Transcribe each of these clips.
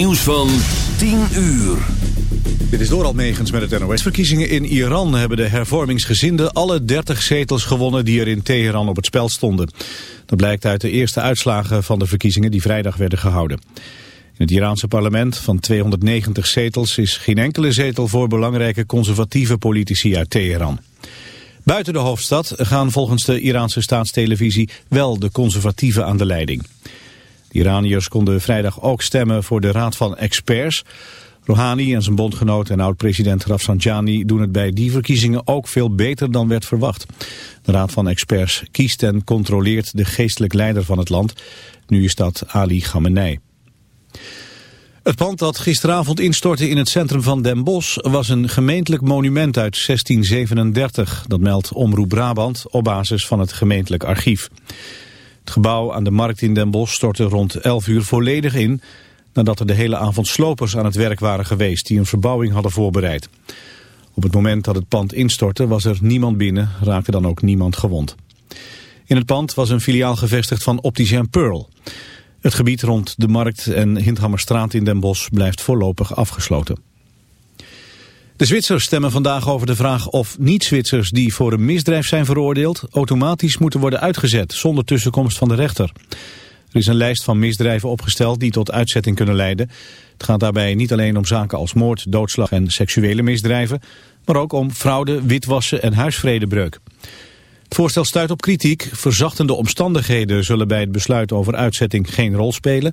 Nieuws van 10 uur. Dit is Doral Megens met het NOS-verkiezingen in Iran... hebben de hervormingsgezinden alle 30 zetels gewonnen... die er in Teheran op het spel stonden. Dat blijkt uit de eerste uitslagen van de verkiezingen... die vrijdag werden gehouden. In het Iraanse parlement van 290 zetels... is geen enkele zetel voor belangrijke conservatieve politici uit Teheran. Buiten de hoofdstad gaan volgens de Iraanse staatstelevisie... wel de conservatieven aan de leiding. Iraniërs konden vrijdag ook stemmen voor de Raad van Experts. Rouhani en zijn bondgenoot en oud-president Rafsanjani doen het bij die verkiezingen ook veel beter dan werd verwacht. De Raad van Experts kiest en controleert de geestelijk leider van het land. Nu is dat Ali Khamenei. Het pand dat gisteravond instortte in het centrum van Den Bosch was een gemeentelijk monument uit 1637. Dat meldt Omroep Brabant op basis van het gemeentelijk archief. Het gebouw aan de markt in Den Bosch stortte rond 11 uur volledig in... nadat er de hele avond slopers aan het werk waren geweest... die een verbouwing hadden voorbereid. Op het moment dat het pand instortte was er niemand binnen, raakte dan ook niemand gewond. In het pand was een filiaal gevestigd van Opticien Pearl. Het gebied rond de markt en Hindhammerstraat in Den Bosch blijft voorlopig afgesloten. De Zwitsers stemmen vandaag over de vraag of niet-Zwitsers die voor een misdrijf zijn veroordeeld automatisch moeten worden uitgezet zonder tussenkomst van de rechter. Er is een lijst van misdrijven opgesteld die tot uitzetting kunnen leiden. Het gaat daarbij niet alleen om zaken als moord, doodslag en seksuele misdrijven, maar ook om fraude, witwassen en huisvredebreuk. Het voorstel stuit op kritiek. Verzachtende omstandigheden zullen bij het besluit over uitzetting geen rol spelen.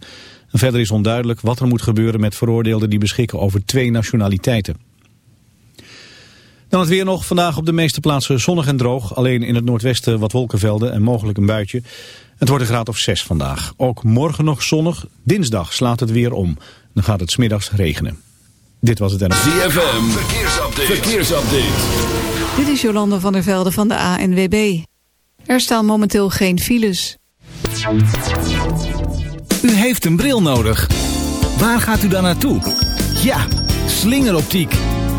En verder is onduidelijk wat er moet gebeuren met veroordeelden die beschikken over twee nationaliteiten. Dan het weer nog. Vandaag op de meeste plaatsen zonnig en droog. Alleen in het noordwesten wat wolkenvelden en mogelijk een buitje. Het wordt een graad of 6 vandaag. Ook morgen nog zonnig. Dinsdag slaat het weer om. Dan gaat het smiddags regenen. Dit was het en. ZFM. Verkeersupdate. Verkeersupdate. Dit is Jolanda van der Velde van de ANWB. Er staan momenteel geen files. U heeft een bril nodig. Waar gaat u dan naartoe? Ja, slingeroptiek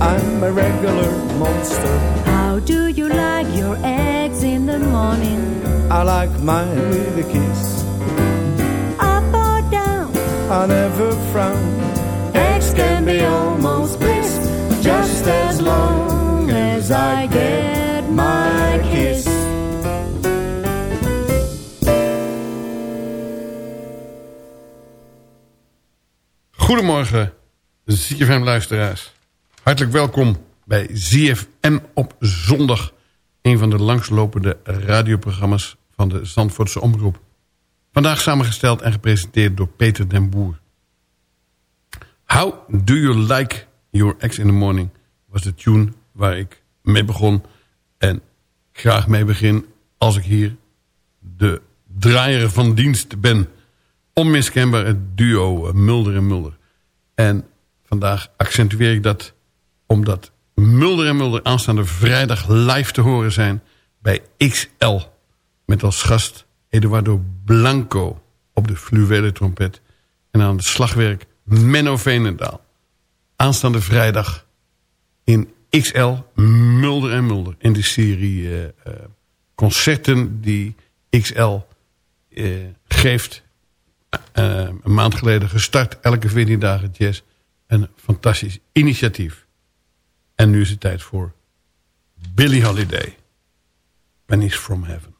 I'm a regular monster. How do you like your eggs in the morning? I like mine with a kiss. Up or down? I never frown. Eggs can be almost bliss, just as long as I get my kiss. Goedemorgen, ZFM-luisteraars. Hartelijk welkom bij ZFM op zondag. Een van de langslopende radioprogramma's van de Zandvoortse Omroep. Vandaag samengesteld en gepresenteerd door Peter den Boer. How do you like your ex in the morning? Was de tune waar ik mee begon. En graag mee begin als ik hier de draaier van dienst ben. Onmiskenbaar het duo Mulder en Mulder. En vandaag accentueer ik dat omdat Mulder en Mulder aanstaande vrijdag live te horen zijn bij XL. Met als gast Eduardo Blanco op de fluwele trompet. En aan het slagwerk Menno Veenendaal. Aanstaande vrijdag in XL Mulder en Mulder. In de serie eh, eh, concerten die XL eh, geeft. Een maand geleden gestart. Elke 14 dagen jazz. Een fantastisch initiatief. En nu is het tijd voor Billie Holiday. Pennies from Heaven.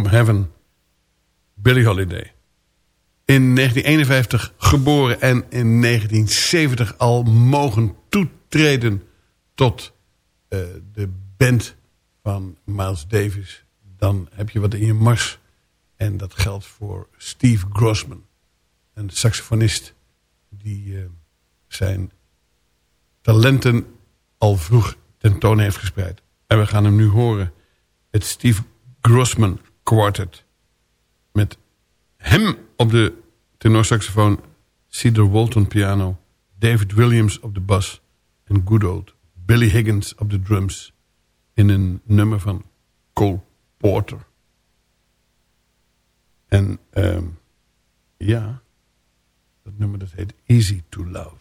From Heaven, Billie Holiday. In 1951 geboren en in 1970 al mogen toetreden tot uh, de band van Miles Davis. Dan heb je wat in je mars. En dat geldt voor Steve Grossman. Een saxofonist die uh, zijn talenten al vroeg tentoon heeft gespreid. En we gaan hem nu horen. Het Steve Grossman Quartet. Met hem op de tenorsaxofoon, Cedar Walton piano, David Williams op de bas en good old Billy Higgins op de drums in een nummer van Cole Porter. En um, ja, dat nummer dat heet Easy to Love.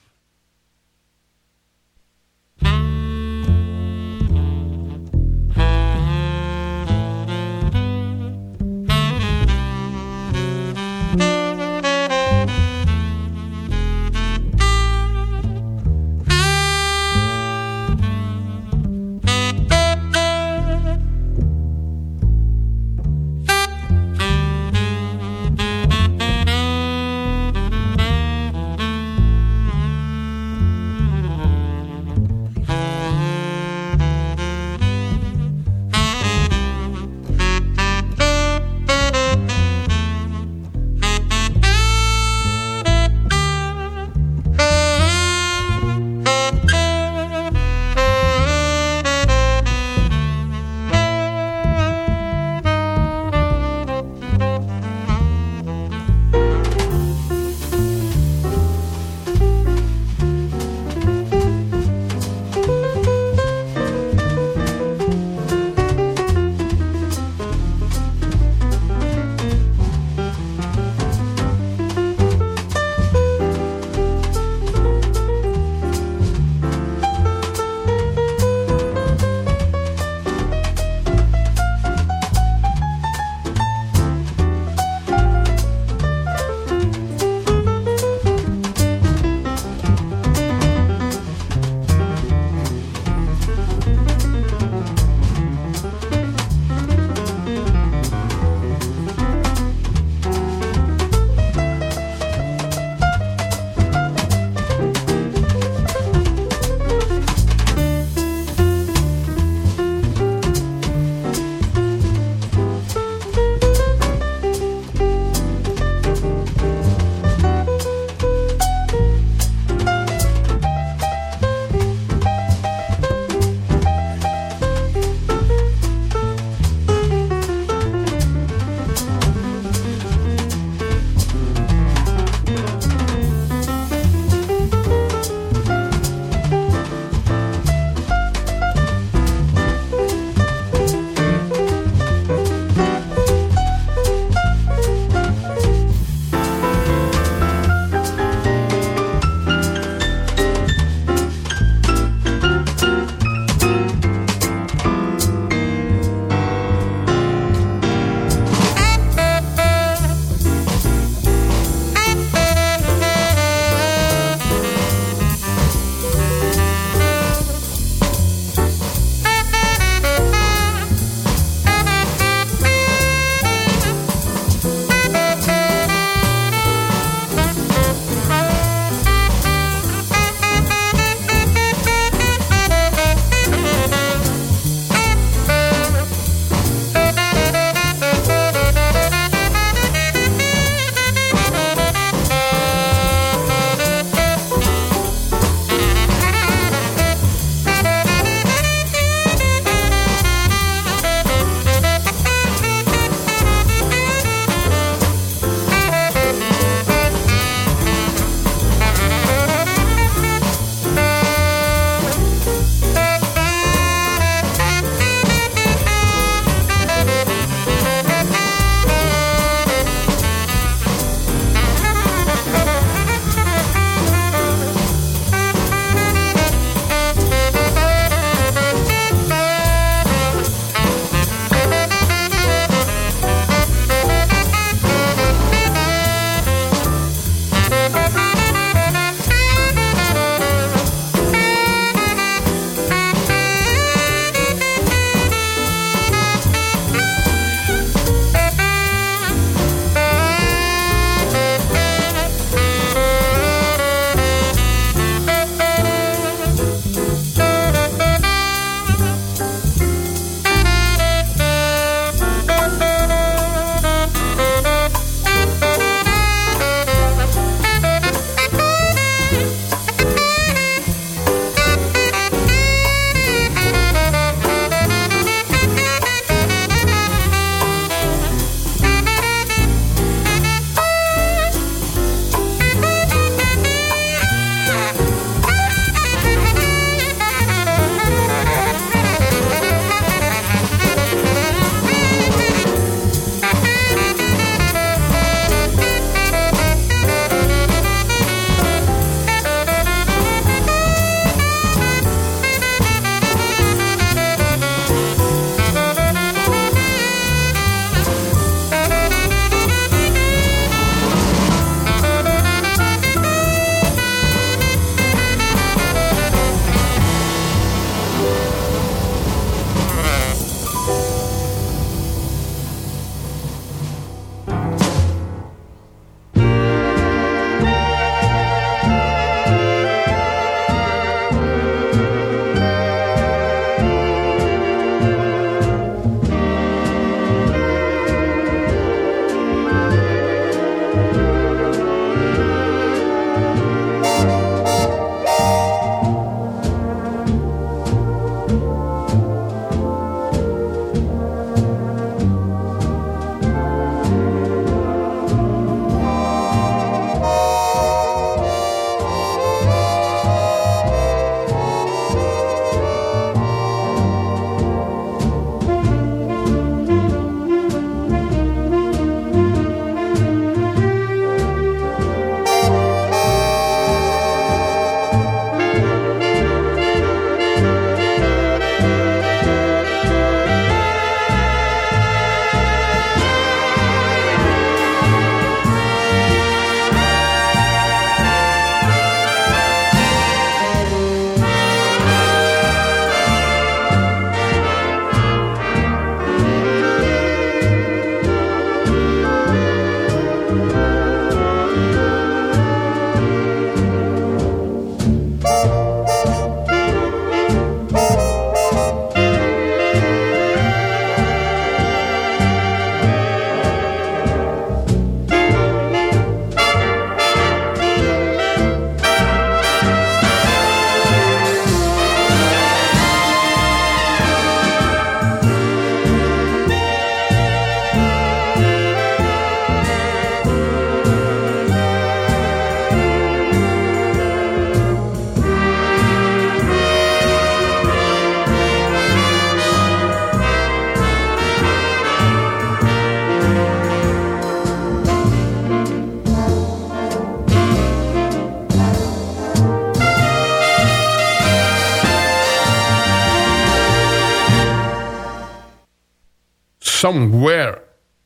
Somewhere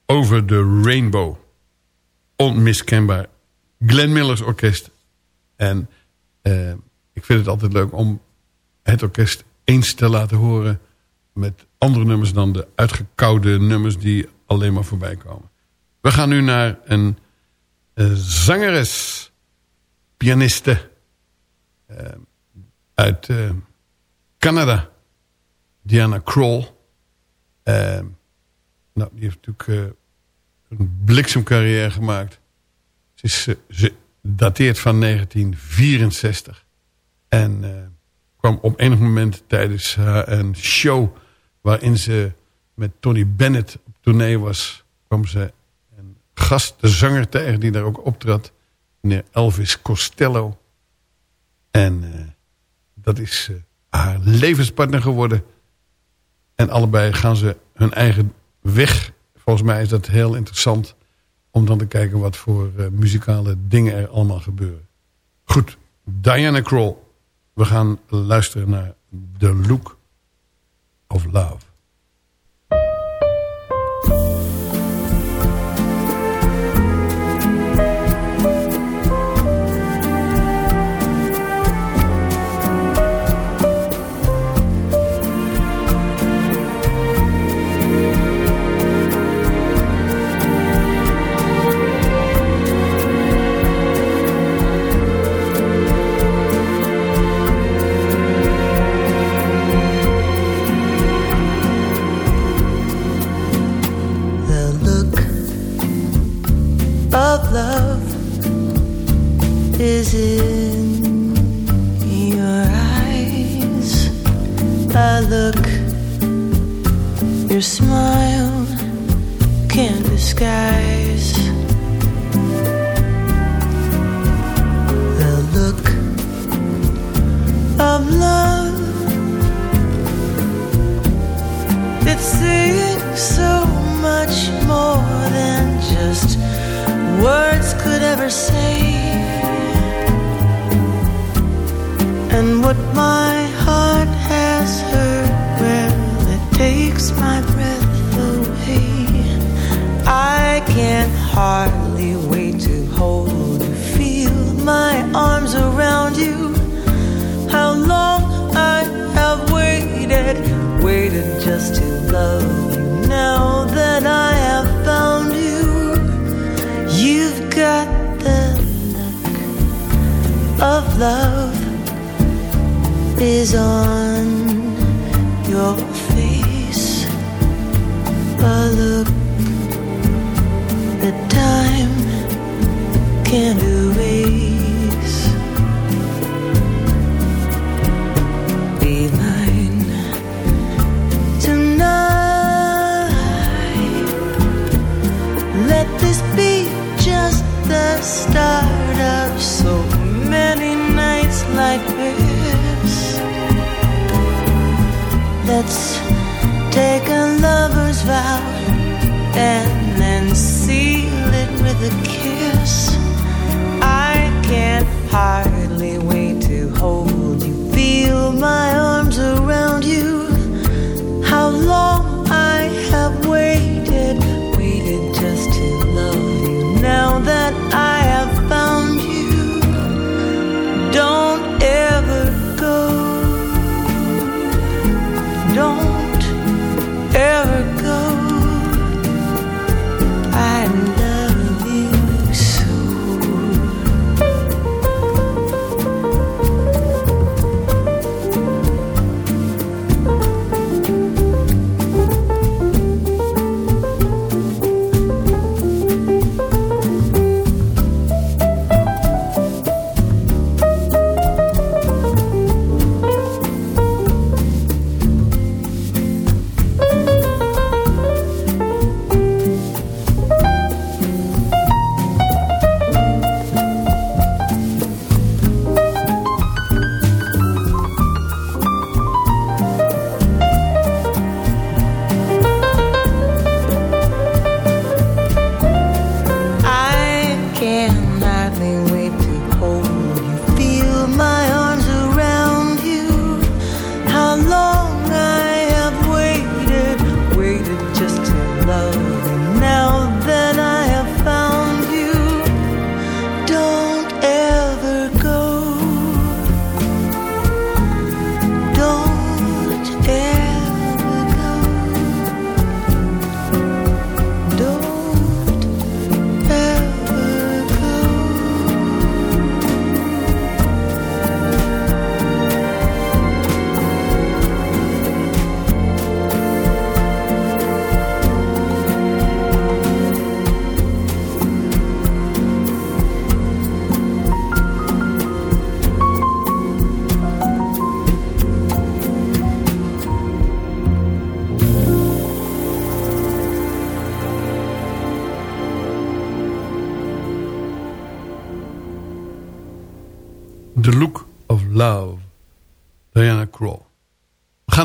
Over the Rainbow. Onmiskenbaar. Glenn Miller's orkest. En uh, ik vind het altijd leuk om het orkest eens te laten horen... met andere nummers dan de uitgekoude nummers die alleen maar voorbij komen. We gaan nu naar een uh, zangeres, pianiste uh, uit Canada, Diana Kroll. Nou, die heeft natuurlijk een bliksemcarrière gemaakt. Ze, is, ze dateert van 1964. En uh, kwam op enig moment tijdens een show... waarin ze met Tony Bennett op tournee was... kwam ze een gast, de zanger tegen die daar ook optrad... meneer Elvis Costello. En dat is haar levenspartner geworden. En allebei gaan ze hun eigen weg. Volgens mij is dat heel interessant... om dan te kijken wat voor uh, muzikale dingen er allemaal gebeuren. Goed, Diana Kroll. We gaan luisteren naar The Look of Love. is in your eyes. I look, your smile can't disguise. The look of love, it's saying so much more than just words could ever say. and what my heart has heard, well, it takes my breath away. I can hardly wait to hold you, feel my arms around you. How long I have waited, waited just to love you. Now that I have found you, you've got the look of love is on your face. A look that time can't erase. Be mine tonight. Let this be just the start of. Lover's vow and then seal it with a kiss. I can't hardly wait to hold you, feel my arms around you. How long I have waited, waited just to love you. Now that I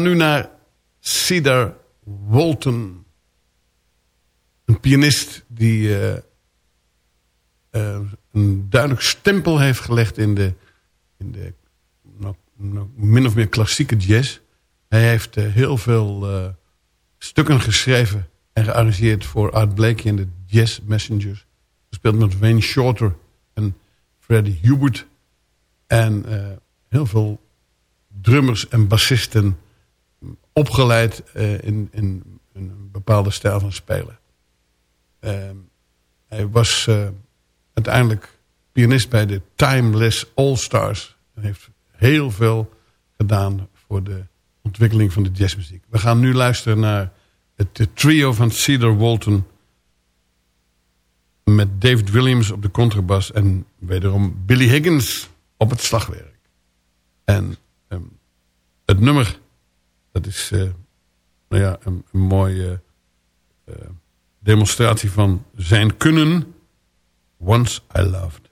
nu naar Cedar Walton. Een pianist die uh, uh, een duidelijk stempel heeft gelegd in de, in de nou, nou, min of meer klassieke jazz. Hij heeft uh, heel veel stukken geschreven en gearrangeerd voor Art Blakey en de Jazz Messengers. Gespeeld met Wayne Shorter en Freddie Hubert. En heel veel drummers en bassisten opgeleid uh, in, in, een bepaalde stijl van spelen. Uh, hij was uh, uiteindelijk pianist bij de Timeless All Stars. En heeft heel veel gedaan voor de ontwikkeling van de jazzmuziek. We gaan nu luisteren naar het trio van Cedar Walton... met David Williams op de contrabas... en wederom Billy Higgins op het slagwerk. En um, het nummer dat is uh, nou ja, een, mooie uh, demonstratie van zijn kunnen. Once I Loved.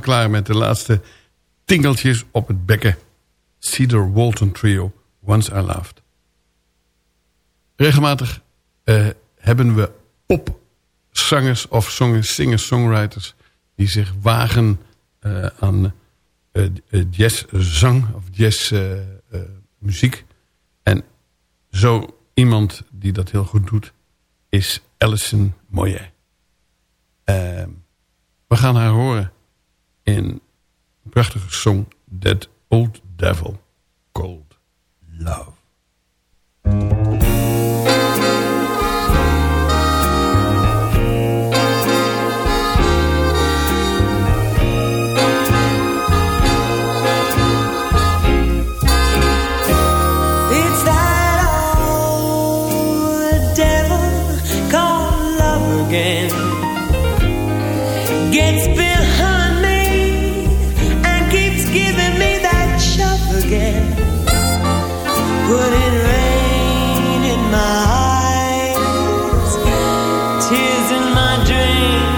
Klaar met de laatste tingeltjes op het bekken. Cedar Walton Trio, Once I Loved. Regelmatig uh, hebben we popzangers of singer-songwriters... die zich wagen uh, aan uh, jazzzang of jazzmuziek. en zo iemand die dat heel goed doet... is Alison Moyet. Ehm, we gaan haar horen in een prachtige song That Old Devil Called Love. dream.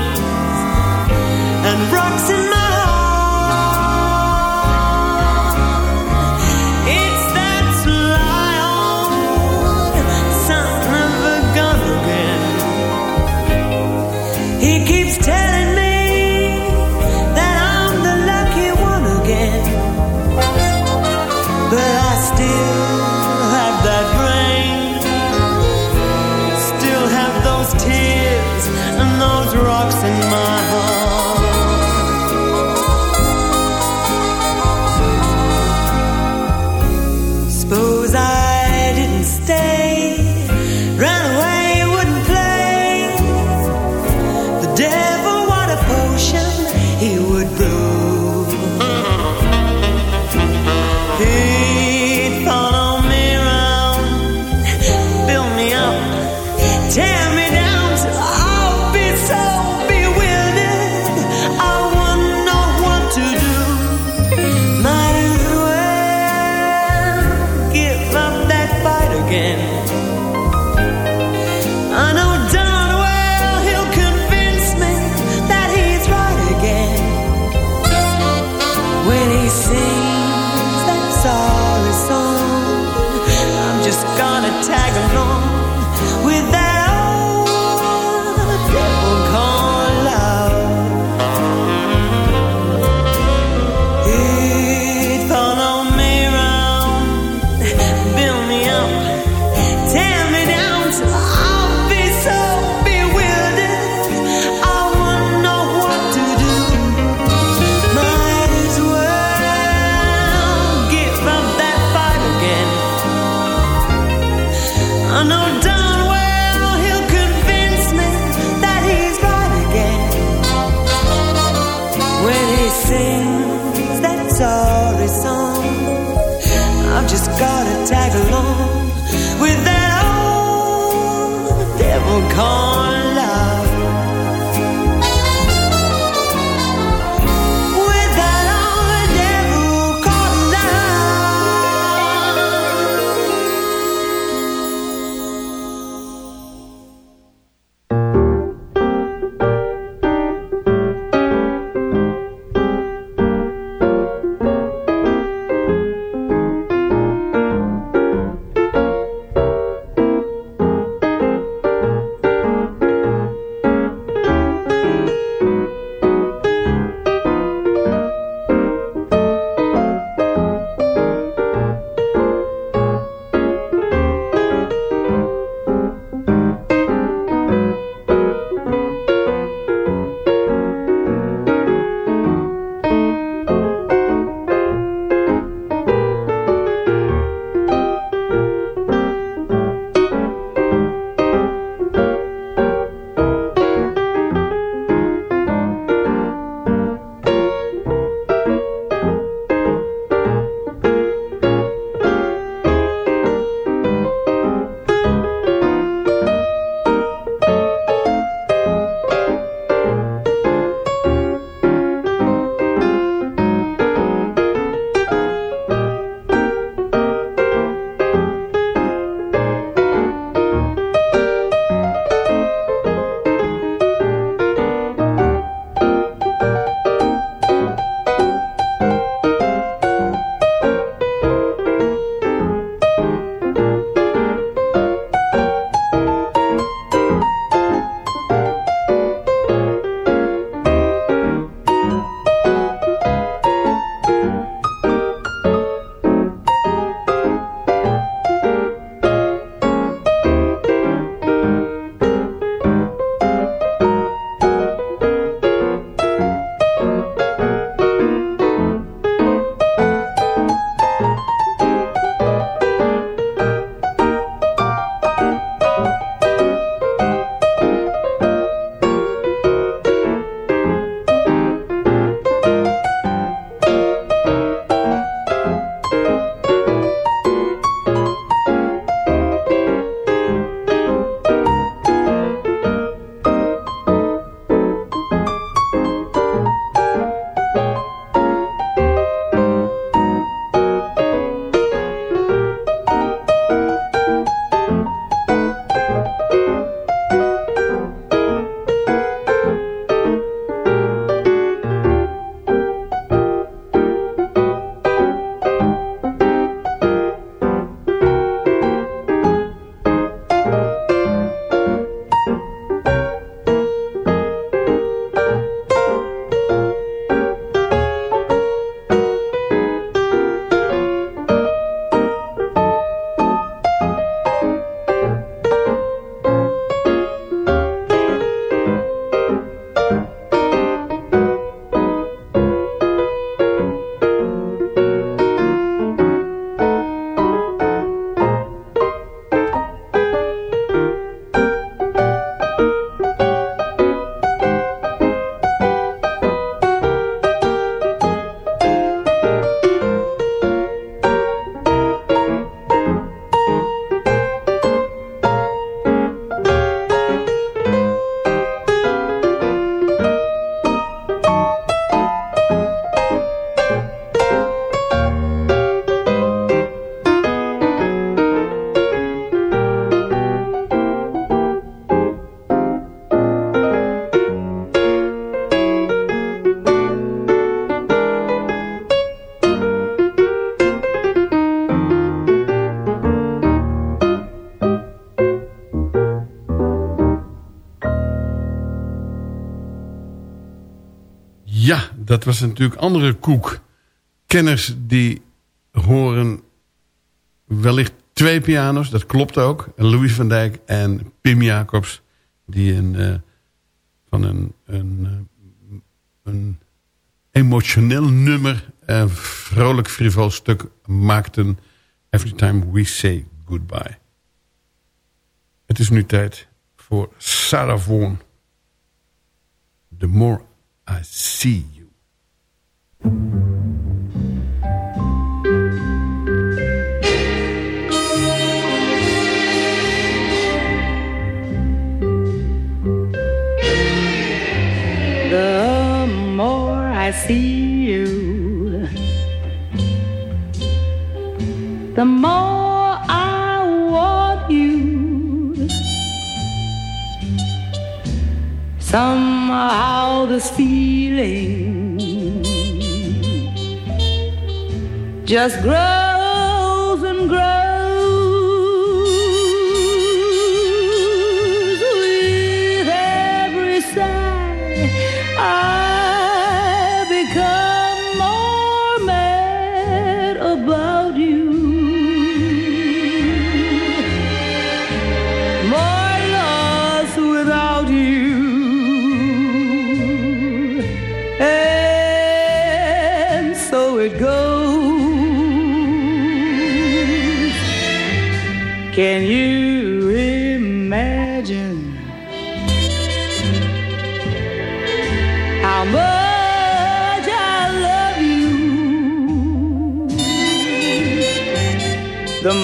Dat was natuurlijk andere koek. Kenners die horen wellicht twee piano's, dat klopt ook. Louis van Dijk en Pim Jacobs, die een, uh, van een, een, uh, een emotioneel nummer, een vrolijk frivol stuk maakten. Every time we say goodbye. Het is nu tijd voor Sarah Vaughan. The more I see. The more I see you, the more I want you. Somehow this feeling just grows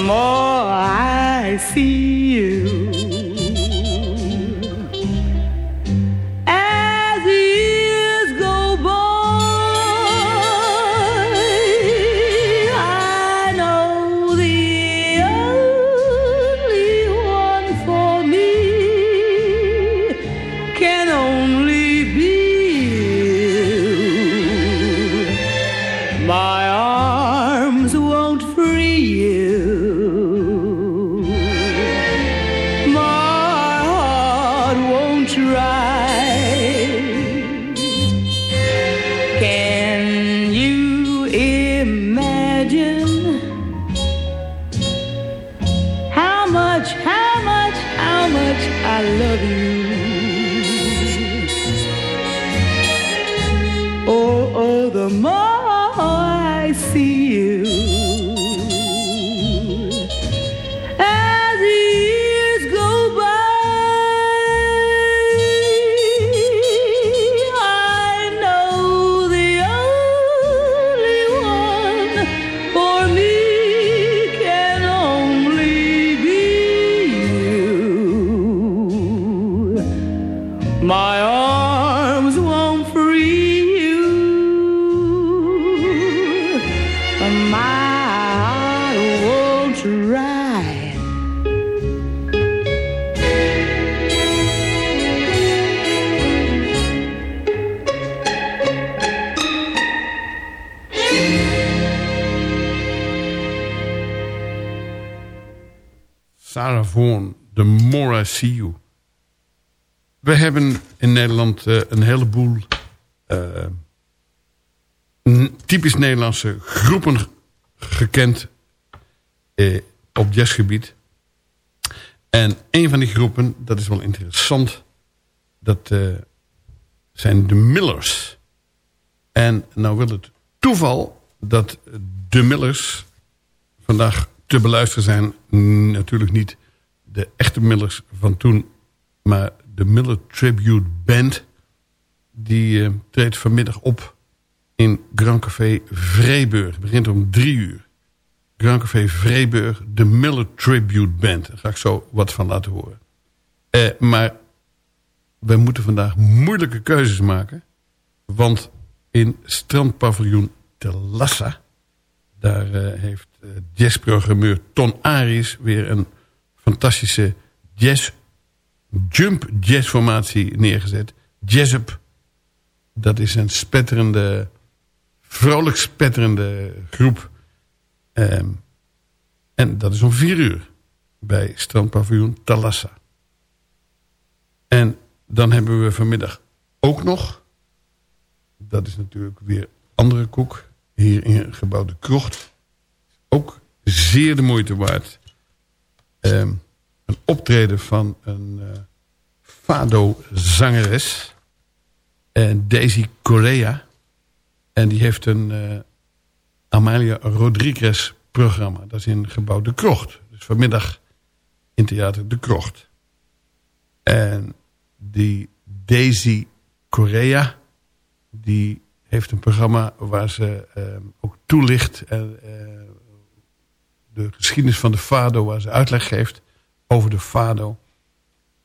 more hebben in Nederland eh, een heleboel eh, typisch Nederlandse groepen gekend eh, op jazzgebied. En een van die groepen, dat is wel interessant, dat zijn de Millers. En nou wil het toeval dat de Millers vandaag te beluisteren zijn. Natuurlijk niet de echte Millers van toen, maar de Miller Tribute Band. Die eh, treedt vanmiddag op in Grand Café Vreeburg. Het begint om drie uur. Grand Café Vreeburg, de Miller Tribute Band. Daar ga ik zo wat van laten horen. Eh, maar wij moeten vandaag moeilijke keuzes maken. Want in strandpaviljoen Te Lassa... daar eh, heeft jazzprogrammeur Ton Aries... weer een fantastische jazz, jump jazzformatie neergezet. Jazzup. Dat is een spetterende, vrolijk spetterende groep. Ehm, en dat is om vier uur bij strandpaviljoen Talassa. En dan hebben we vanmiddag ook nog dat is natuurlijk weer andere koek. Hier in gebouw De Krocht. Ook zeer de moeite waard. Ehm, een optreden van een uh, fado-zangeres. En Daisy Correa. En die heeft een uh, Amalia Rodriguez programma. Dat is in gebouw De Krocht. Dus vanmiddag in theater De Krocht. En die Daisy Correa... die heeft een programma waar ze uh, ook toelicht... en uh, de geschiedenis van de fado... waar ze uitleg geeft over de fado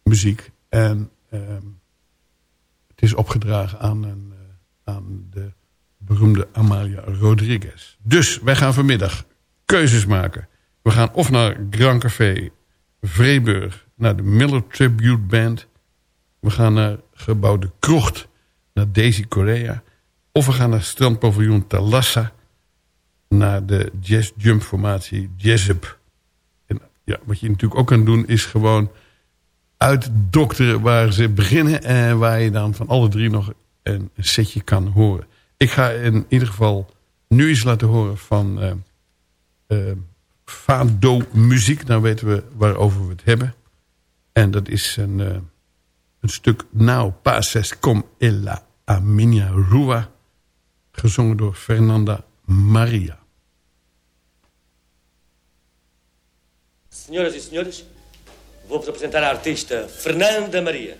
muziek. En uh, het is opgedragen aan, een, uh, aan de beroemde Amalia Rodriguez. Dus wij gaan vanmiddag keuzes maken. We gaan of naar Grand Café Vreeburg, naar de Miller Tribute Band. We gaan naar gebouw De Krocht, naar Daisy Correa. Of we gaan naar strandpaviljoen Talassa, naar de jazz jump formatie Jazzup. Ja, wat je natuurlijk ook kan doen is gewoon uitdokteren waar ze beginnen... en waar je dan van alle drie nog een setje kan horen. Ik ga in ieder geval nu eens laten horen van uh, uh, Fado muziek. Dan weten we waarover we het hebben. En dat is een, uh, een stuk Now Pases com ella a minha rua. Gezongen door Fernanda Maria. Senhoras e senhores, vou-vos apresentar a artista Fernanda Maria,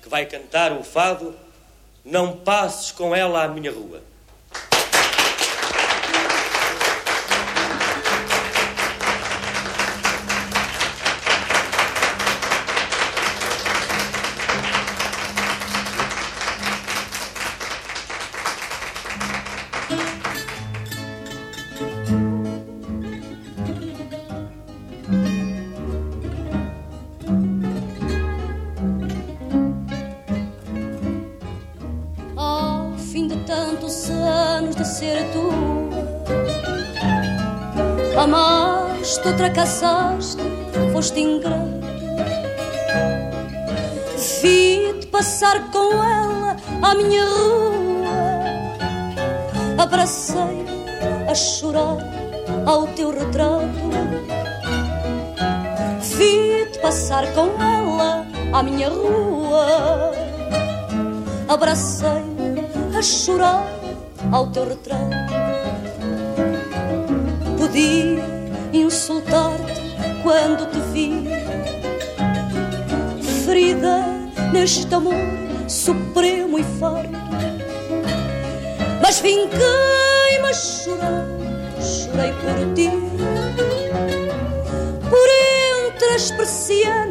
que vai cantar o fado Não passes com ela à minha rua. Com ela à minha rua. Abracei a chorar ao teu retrato. Podia insultar-te quando te vi. Ferida neste amor supremo e farto. Mas vinquei-me a chorar, chorei por ti. Por entre as persianas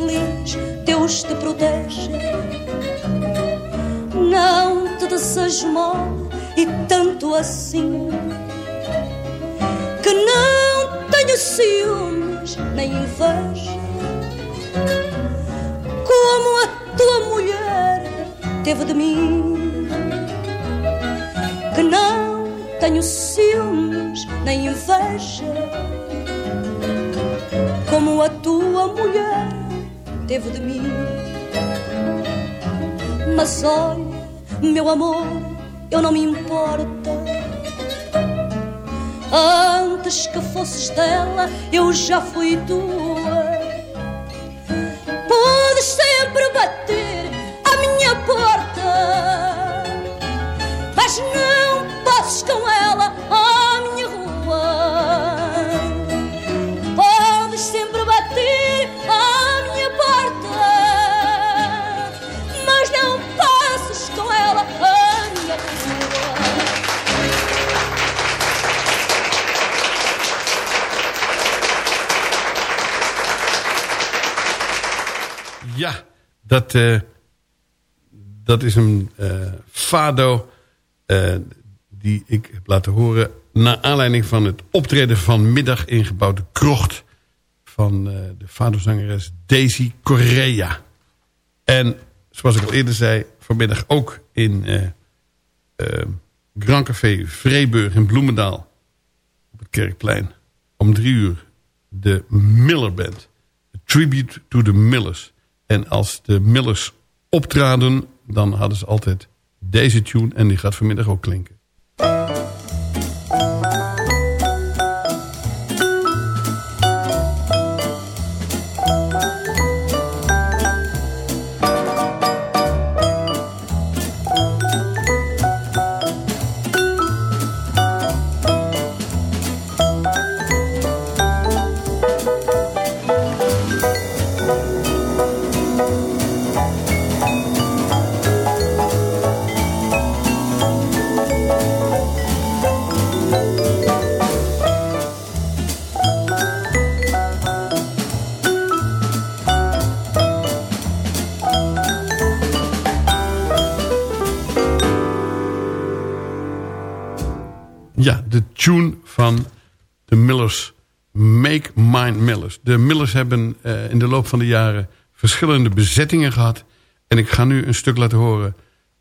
feliz, Deus te protege. Não te desejo mal e tanto assim que não tenho ciúmes nem inveja. Como a tua mulher teve de mim, que não tenho ciúmes nem inveja Como a tua mulher teve de mim. Mas olha, meu amor, eu não me importa Antes que fosses dela, eu já fui tua dat, uh, dat is een uh, fado. Uh, die ik heb laten horen... naar aanleiding van het optreden van middag in gebouwde krocht... van de vaderzangeres Daisy Correa. En zoals ik al eerder zei... vanmiddag ook in uh, uh, Grand Café Vreeburg in Bloemendaal. Op het Kerkplein. Om drie uur de Miller Band. A tribute to the Millers. En als de Millers optraden, dan hadden ze altijd deze tune. En die gaat vanmiddag ook klinken. De Millers hebben uh, in de loop van de jaren verschillende bezettingen gehad. En ik ga nu een stuk laten horen.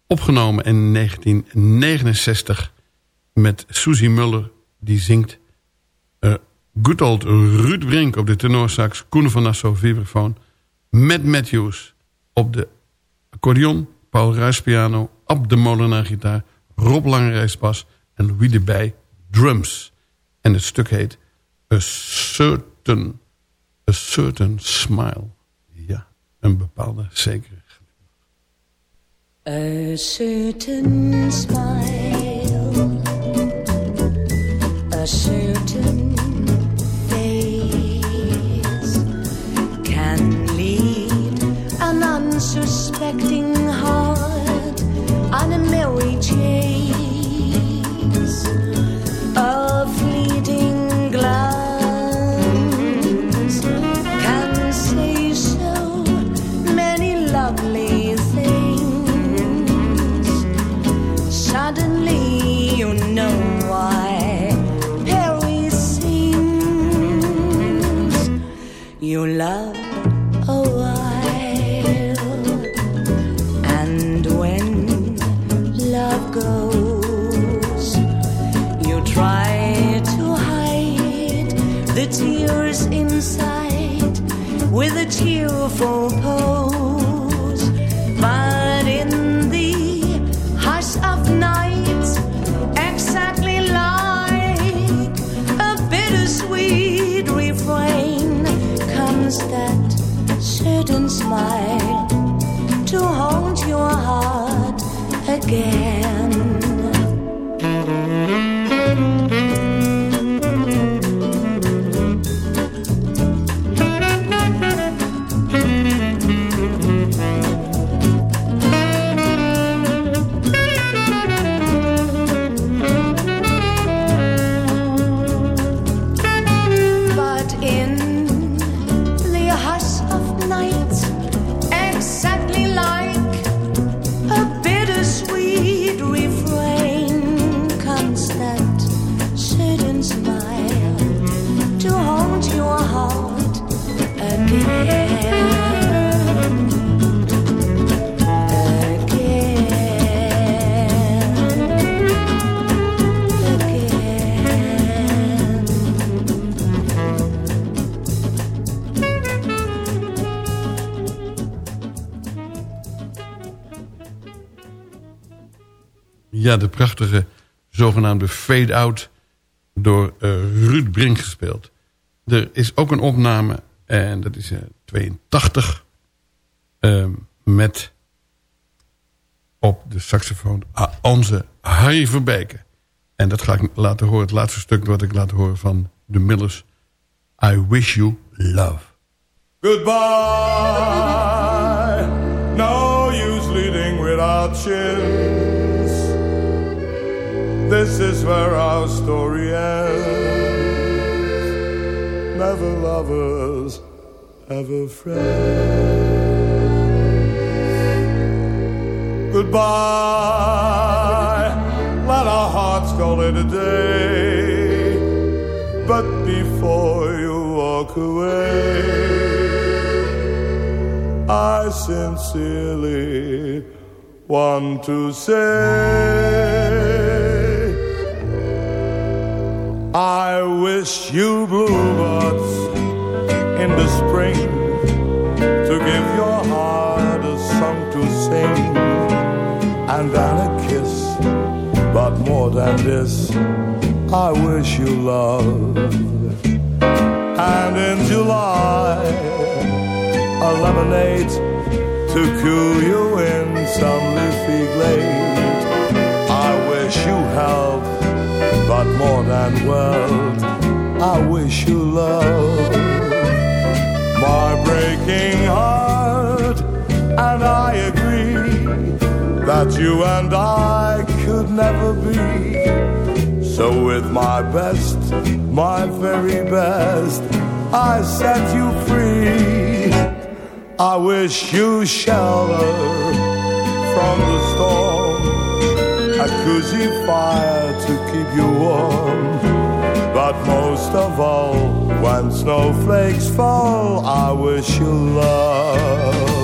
Opgenomen in 1969 met Susie Muller. Die zingt uh, good old Ruud Brink op de tenorsax. Koen van Nassau vibrafoon. Matt Matthews op de accordeon. Paul Ruijs piano. Ab de Molenaar gitaar. Rob Langerijs bas en Louis de Bij drums. En het stuk heet A Certain, a certain Smile. Ja, een bepaalde zekere A certain smile. A certain face Can lead an unsuspecting heart On a merry chase Ja, de prachtige zogenaamde Fade Out door uh, Ruud Brink gespeeld. Er is ook een opname, en dat is uh, 82, uh, met op de saxofoon onze Harry Verbeke. En dat ga ik laten horen, het laatste stuk wat ik laat horen van de Millers. I Wish You Love. Goodbye. No use leading without chins. This is where our story ends. Never lovers, ever friends. Goodbye. Let our hearts call it a day. But before you walk away, I sincerely want to say I wish you bluebirds in the spring to give your heart a song to sing and then a kiss but more than this I wish you love and in July a lemonade to cool you in some leafy glade. I wish you health, but more than wealth, I wish you love. My breaking heart, and I agree that you and I could never be. So, with my best, my very best, I set you free. I wish you shelter from the storm, a cozy fire to keep you warm. But most of all, when snowflakes fall, I wish you love.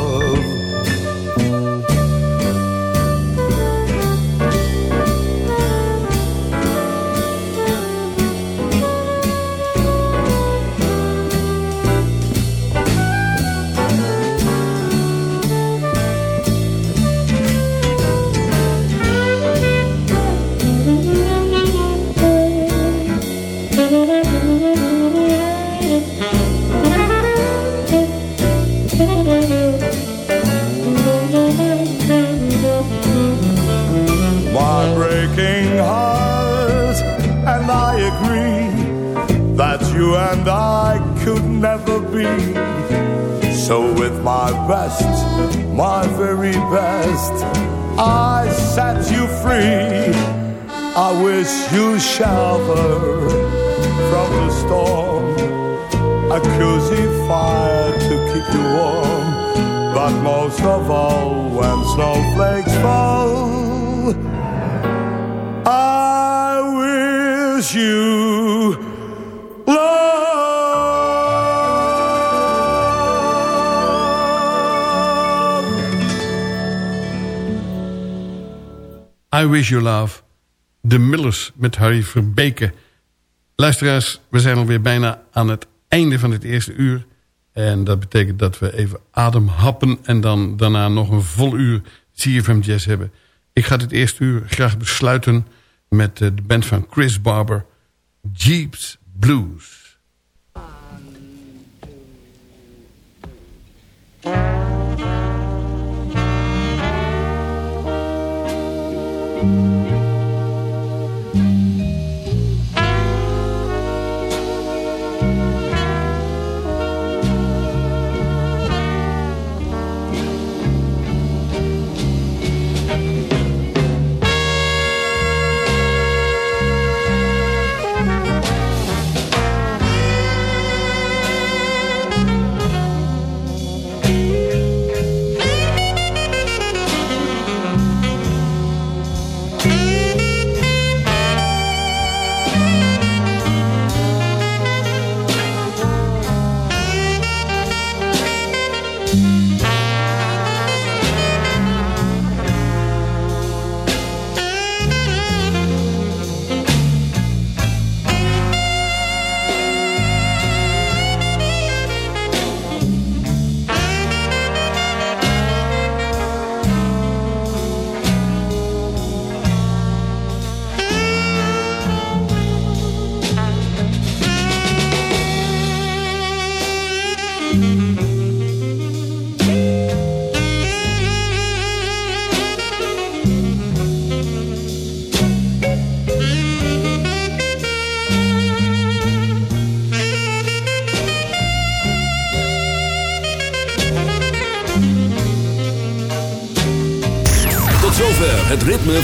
And I could never be. So, with my best, my very best, I set you free. I wish you shelter from the storm, a cozy fire to keep you warm. But most of all, when snowflakes fall, I wish you I Wish You Love. De Millers met Harry Verbeke. Luisteraars, we zijn alweer bijna aan het einde van het eerste uur. En dat betekent dat we even ademhappen... en dan daarna nog een vol uur CFM Jazz hebben. Ik ga dit eerste uur graag besluiten... met eh, de band van Chris Barber, Jeeps Blues.